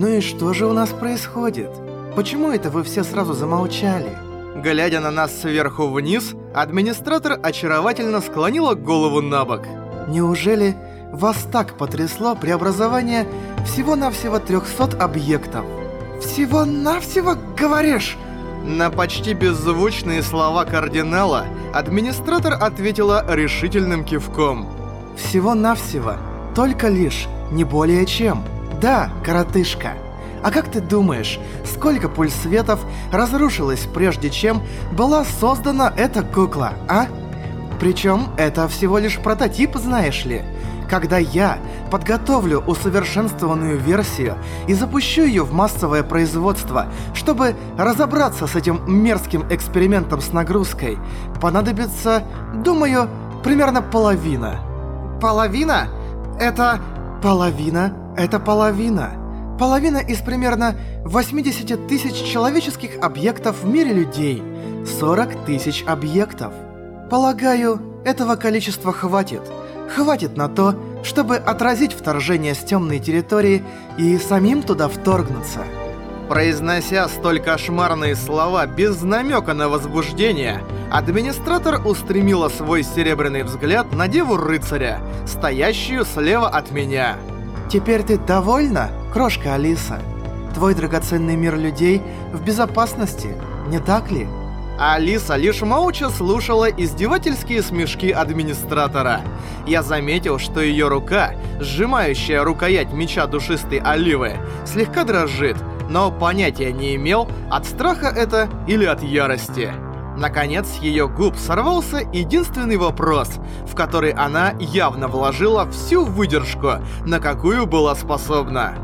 Ну и что же у нас происходит? Почему это вы все сразу замолчали? Глядя на нас сверху вниз, администратор очаровательно склонила голову на бок. Неужели вас так потрясло преобразование всего-навсего 300 объектов? Всего-навсего, говоришь? На почти беззвучные слова кардинала администратор ответила решительным кивком. Всего-навсего, только лишь, не более чем. Да, коротышка. А как ты думаешь, сколько пульсветов разрушилось прежде чем была создана эта кукла, а? Причем это всего лишь прототип, знаешь ли. Когда я подготовлю усовершенствованную версию и запущу ее в массовое производство, чтобы разобраться с этим мерзким экспериментом с нагрузкой, понадобится, думаю, примерно половина. Половина? Это... Половина — это половина. Половина из примерно 80 тысяч человеческих объектов в мире людей. 40 тысяч объектов. Полагаю, этого количества хватит. Хватит на то, чтобы отразить вторжение с темной территории и самим туда вторгнуться. Произнося столь кошмарные слова без намека на возбуждение, администратор устремила свой серебряный взгляд на деву-рыцаря, стоящую слева от меня. Теперь ты довольна, крошка Алиса? Твой драгоценный мир людей в безопасности, не так ли? Алиса лишь молча слушала издевательские смешки администратора. Я заметил, что ее рука, сжимающая рукоять меча душистой оливы, слегка дрожит, но понятия не имел, от страха это или от ярости. Наконец, с ее губ сорвался единственный вопрос, в который она явно вложила всю выдержку, на какую была способна.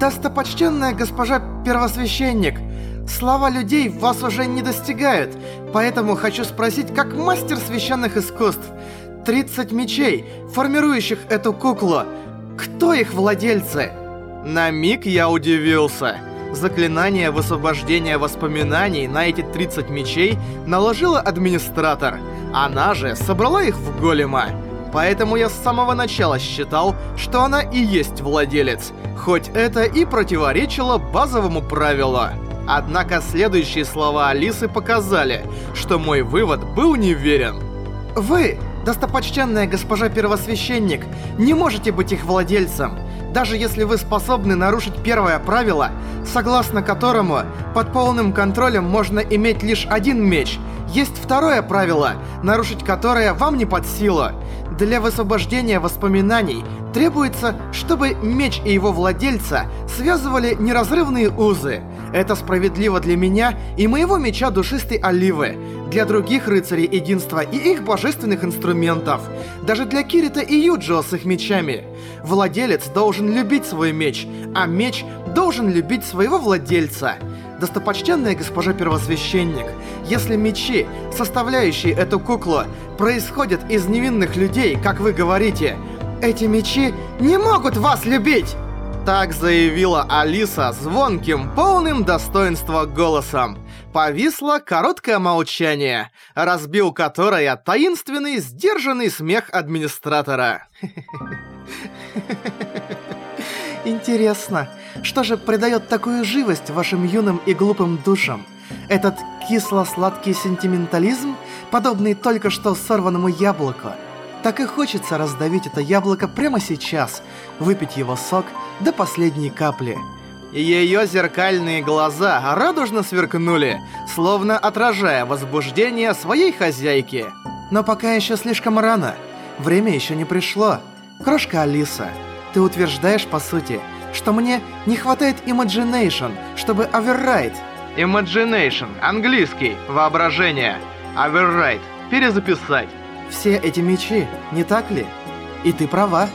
«Достопочтенная госпожа первосвященник, слова людей вас уже не достигают, поэтому хочу спросить, как мастер священных искусств, 30 мечей, формирующих эту куклу, кто их владельцы?» На миг я удивился. Заклинание высвобождения воспоминаний на эти 30 мечей наложила администратор. Она же собрала их в голема. Поэтому я с самого начала считал, что она и есть владелец, хоть это и противоречило базовому правилу. Однако следующие слова Алисы показали, что мой вывод был неверен. «Вы, достопочтенная госпожа первосвященник, не можете быть их владельцем. Даже если вы способны нарушить первое правило, согласно которому под полным контролем можно иметь лишь один меч, есть второе правило, нарушить которое вам не под силу. Для высвобождения воспоминаний требуется, чтобы меч и его владельца связывали неразрывные узы. Это справедливо для меня и моего меча душистой оливы, для других рыцарей единства и их божественных инструментов, даже для Кирита и Юджио с их мечами. Владелец должен любить свой меч, а меч должен любить своего владельца. Достопочтенная госпожа первосвященник, если мечи, составляющие эту куклу, происходят из невинных людей, как вы говорите, эти мечи не могут вас любить! Так заявила Алиса звонким, полным достоинства голосом. Повисло короткое молчание, разбил которое таинственный, сдержанный смех администратора. Интересно, что же придает такую живость вашим юным и глупым душам? Этот кисло-сладкий сентиментализм, подобный только что сорванному яблоку? Так и хочется раздавить это яблоко прямо сейчас, выпить его сок до последней капли. Ее зеркальные глаза радужно сверкнули, словно отражая возбуждение своей хозяйки. Но пока еще слишком рано. Время еще не пришло. Крошка Алиса, ты утверждаешь, по сути, что мне не хватает imagination, чтобы override. Imagination, английский, воображение. Override, перезаписать. Все эти мечи, не так ли? И ты права.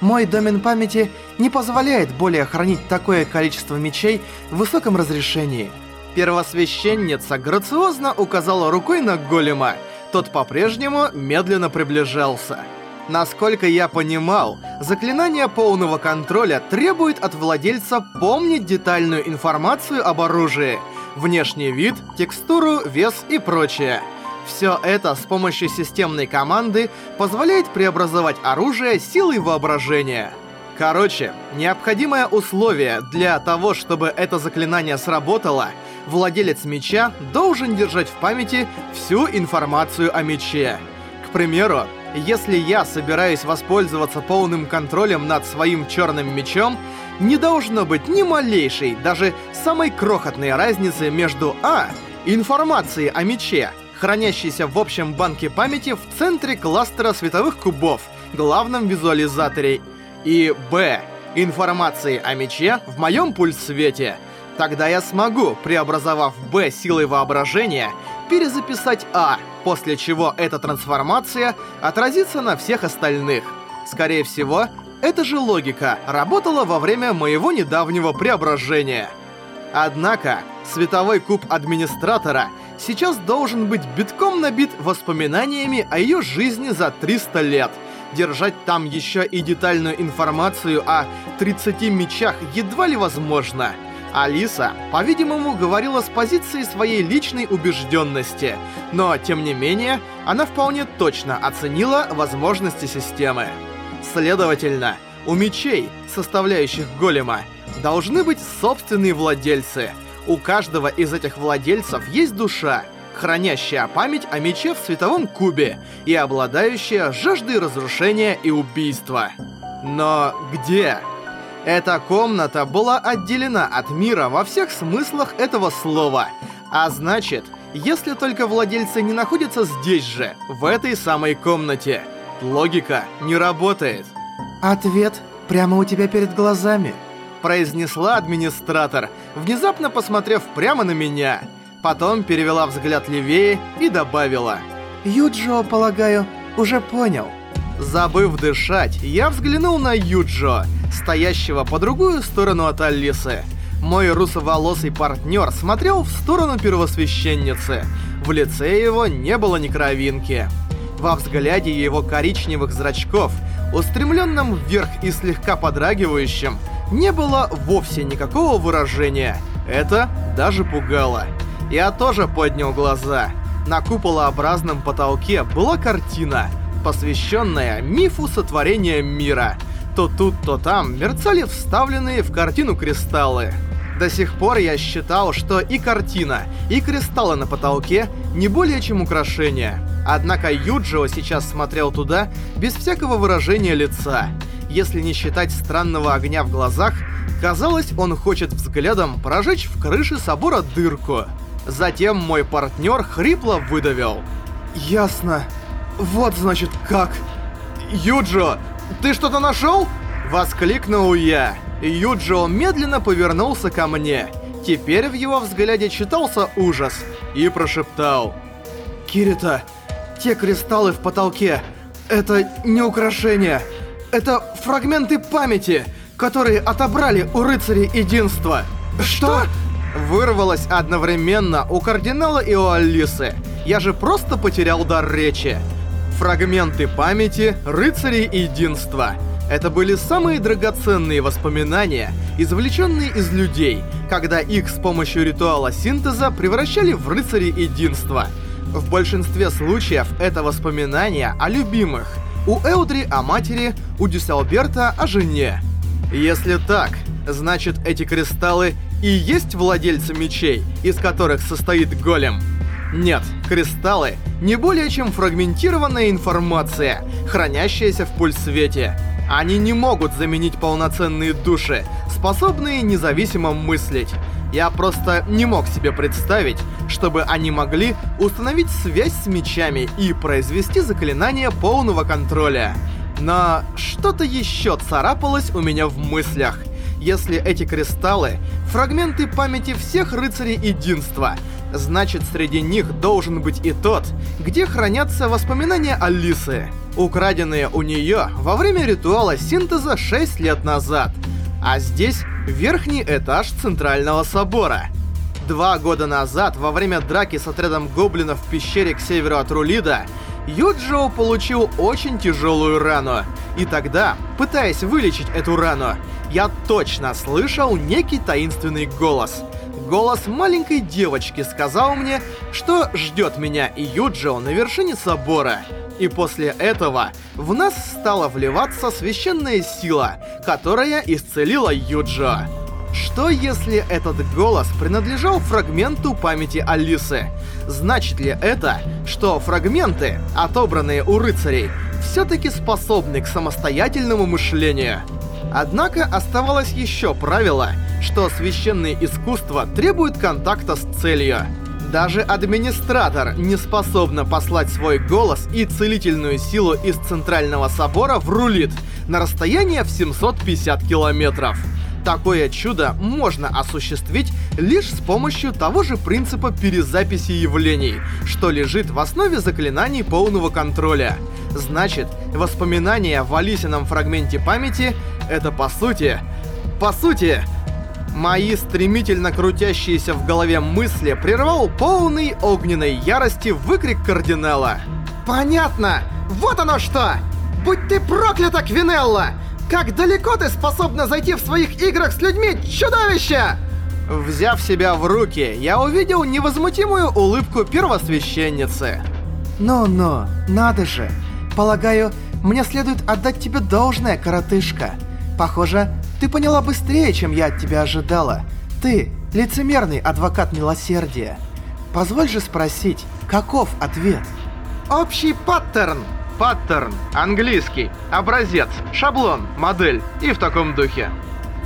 Мой домен памяти не позволяет более хранить такое количество мечей в высоком разрешении. Первосвященница грациозно указала рукой на голема. Тот по-прежнему медленно приближался. Насколько я понимал, заклинание полного контроля требует от владельца помнить детальную информацию об оружии, внешний вид, текстуру, вес и прочее. Все это с помощью системной команды позволяет преобразовать оружие силой воображения. Короче, необходимое условие для того, чтобы это заклинание сработало, владелец меча должен держать в памяти всю информацию о мече. К примеру, если я собираюсь воспользоваться полным контролем над своим черным мечом, не должно быть ни малейшей, даже самой крохотной разницы между А. Информацией о мече, хранящейся в общем банке памяти в центре кластера световых кубов, главном визуализаторе, и Б. Информацией о мече в моем пульс-свете. Тогда я смогу, преобразовав Б силой воображения, перезаписать А, после чего эта трансформация отразится на всех остальных. Скорее всего, эта же логика работала во время моего недавнего преображения. Однако, световой куб администратора сейчас должен быть битком набит воспоминаниями о ее жизни за 300 лет. Держать там еще и детальную информацию о 30 мечах едва ли возможно. Алиса, по-видимому, говорила с позиции своей личной убежденности, но, тем не менее, она вполне точно оценила возможности системы. Следовательно, у мечей, составляющих голема, должны быть собственные владельцы. У каждого из этих владельцев есть душа, хранящая память о мече в световом кубе и обладающая жаждой разрушения и убийства. Но где? Эта комната была отделена от мира во всех смыслах этого слова. А значит, если только владельцы не находятся здесь же, в этой самой комнате, логика не работает. Ответ прямо у тебя перед глазами. Произнесла администратор, внезапно посмотрев прямо на меня. Потом перевела взгляд левее и добавила. Юджо, полагаю, уже понял. Забыв дышать, я взглянул на Юджо, стоящего по другую сторону от Алисы. Мой русоволосый партнер смотрел в сторону первосвященницы. В лице его не было ни кровинки. Во взгляде его коричневых зрачков, устремленном вверх и слегка подрагивающем, не было вовсе никакого выражения. Это даже пугало. Я тоже поднял глаза. На куполообразном потолке была картина, посвященная мифу сотворения мира. То тут, то там мерцали вставленные в картину кристаллы. До сих пор я считал, что и картина, и кристаллы на потолке не более чем украшения. Однако Юджио сейчас смотрел туда без всякого выражения лица. Если не считать странного огня в глазах, казалось, он хочет взглядом прожечь в крыше собора дырку. Затем мой партнер хрипло выдавил. Ясно. Вот значит как. Юджо, ты что-то нашел? Воскликнул я. Юджо медленно повернулся ко мне. Теперь в его взгляде читался ужас. И прошептал. Кирита, те кристаллы в потолке, это не украшения. Это фрагменты памяти, которые отобрали у рыцарей единства. Что? Вырвалось одновременно у кардинала и у Алисы. Я же просто потерял дар речи. Фрагменты памяти рыцарей единства. Это были самые драгоценные воспоминания, извлеченные из людей, когда их с помощью ритуала синтеза превращали в рыцарей единства. В большинстве случаев это воспоминания о любимых. У Эудри о матери, у Дюсселберта о жене. Если так, значит эти кристаллы и есть владельцы мечей, из которых состоит голем. Нет, кристаллы не более чем фрагментированная информация, хранящаяся в пульсвете. Они не могут заменить полноценные души, способные независимо мыслить. Я просто не мог себе представить, чтобы они могли установить связь с мечами и произвести заклинание полного контроля. Но что-то еще царапалось у меня в мыслях. Если эти кристаллы — фрагменты памяти всех рыцарей единства, значит среди них должен быть и тот, где хранятся воспоминания Алисы, украденные у нее во время ритуала синтеза 6 лет назад. А здесь верхний этаж Центрального Собора. Два года назад, во время драки с отрядом гоблинов в пещере к северу от Рулида, Юджио получил очень тяжелую рану. И тогда, пытаясь вылечить эту рану, я точно слышал некий таинственный голос. Голос маленькой девочки сказал мне, что ждет меня и Юджио на вершине собора. И после этого в нас стала вливаться священная сила, которая исцелила Юджо. Что если этот голос принадлежал фрагменту памяти Алисы? Значит ли это, что фрагменты, отобранные у рыцарей, все-таки способны к самостоятельному мышлению? Однако оставалось еще правило, что священные искусства требуют контакта с целью. Даже администратор не способна послать свой голос и целительную силу из Центрального Собора в Рулит на расстояние в 750 километров. Такое чудо можно осуществить лишь с помощью того же принципа перезаписи явлений, что лежит в основе заклинаний полного контроля. Значит, воспоминания в Алисином фрагменте памяти — это по сути... По сути... Мои стремительно крутящиеся в голове мысли прервал полный огненной ярости выкрик кардинала. «Понятно! Вот оно что! Будь ты проклята, Квинелла! Как далеко ты способна зайти в своих играх с людьми, чудовище!» Взяв себя в руки, я увидел невозмутимую улыбку первосвященницы. «Ну-ну, надо же. Полагаю, мне следует отдать тебе должное, коротышка. Похоже, ты поняла быстрее, чем я от тебя ожидала. Ты — лицемерный адвокат милосердия. Позволь же спросить, каков ответ?» «Общий паттерн!» Паттерн, английский, образец, шаблон, модель и в таком духе.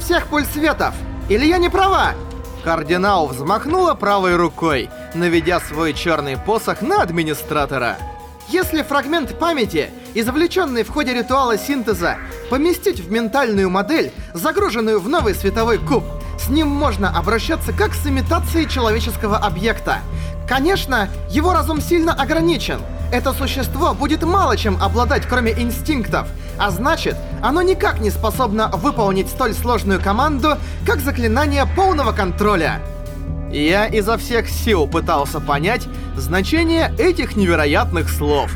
«Всех пульсветов! Или я не права?» Кардинал взмахнула правой рукой, наведя свой черный посох на администратора. Если фрагмент памяти, извлеченный в ходе ритуала синтеза, поместить в ментальную модель, загруженную в новый световой куб, с ним можно обращаться как с имитацией человеческого объекта. Конечно, его разум сильно ограничен. Это существо будет мало чем обладать, кроме инстинктов, а значит, оно никак не способно выполнить столь сложную команду, как заклинание полного контроля. Я изо всех сил пытался понять значение этих невероятных слов.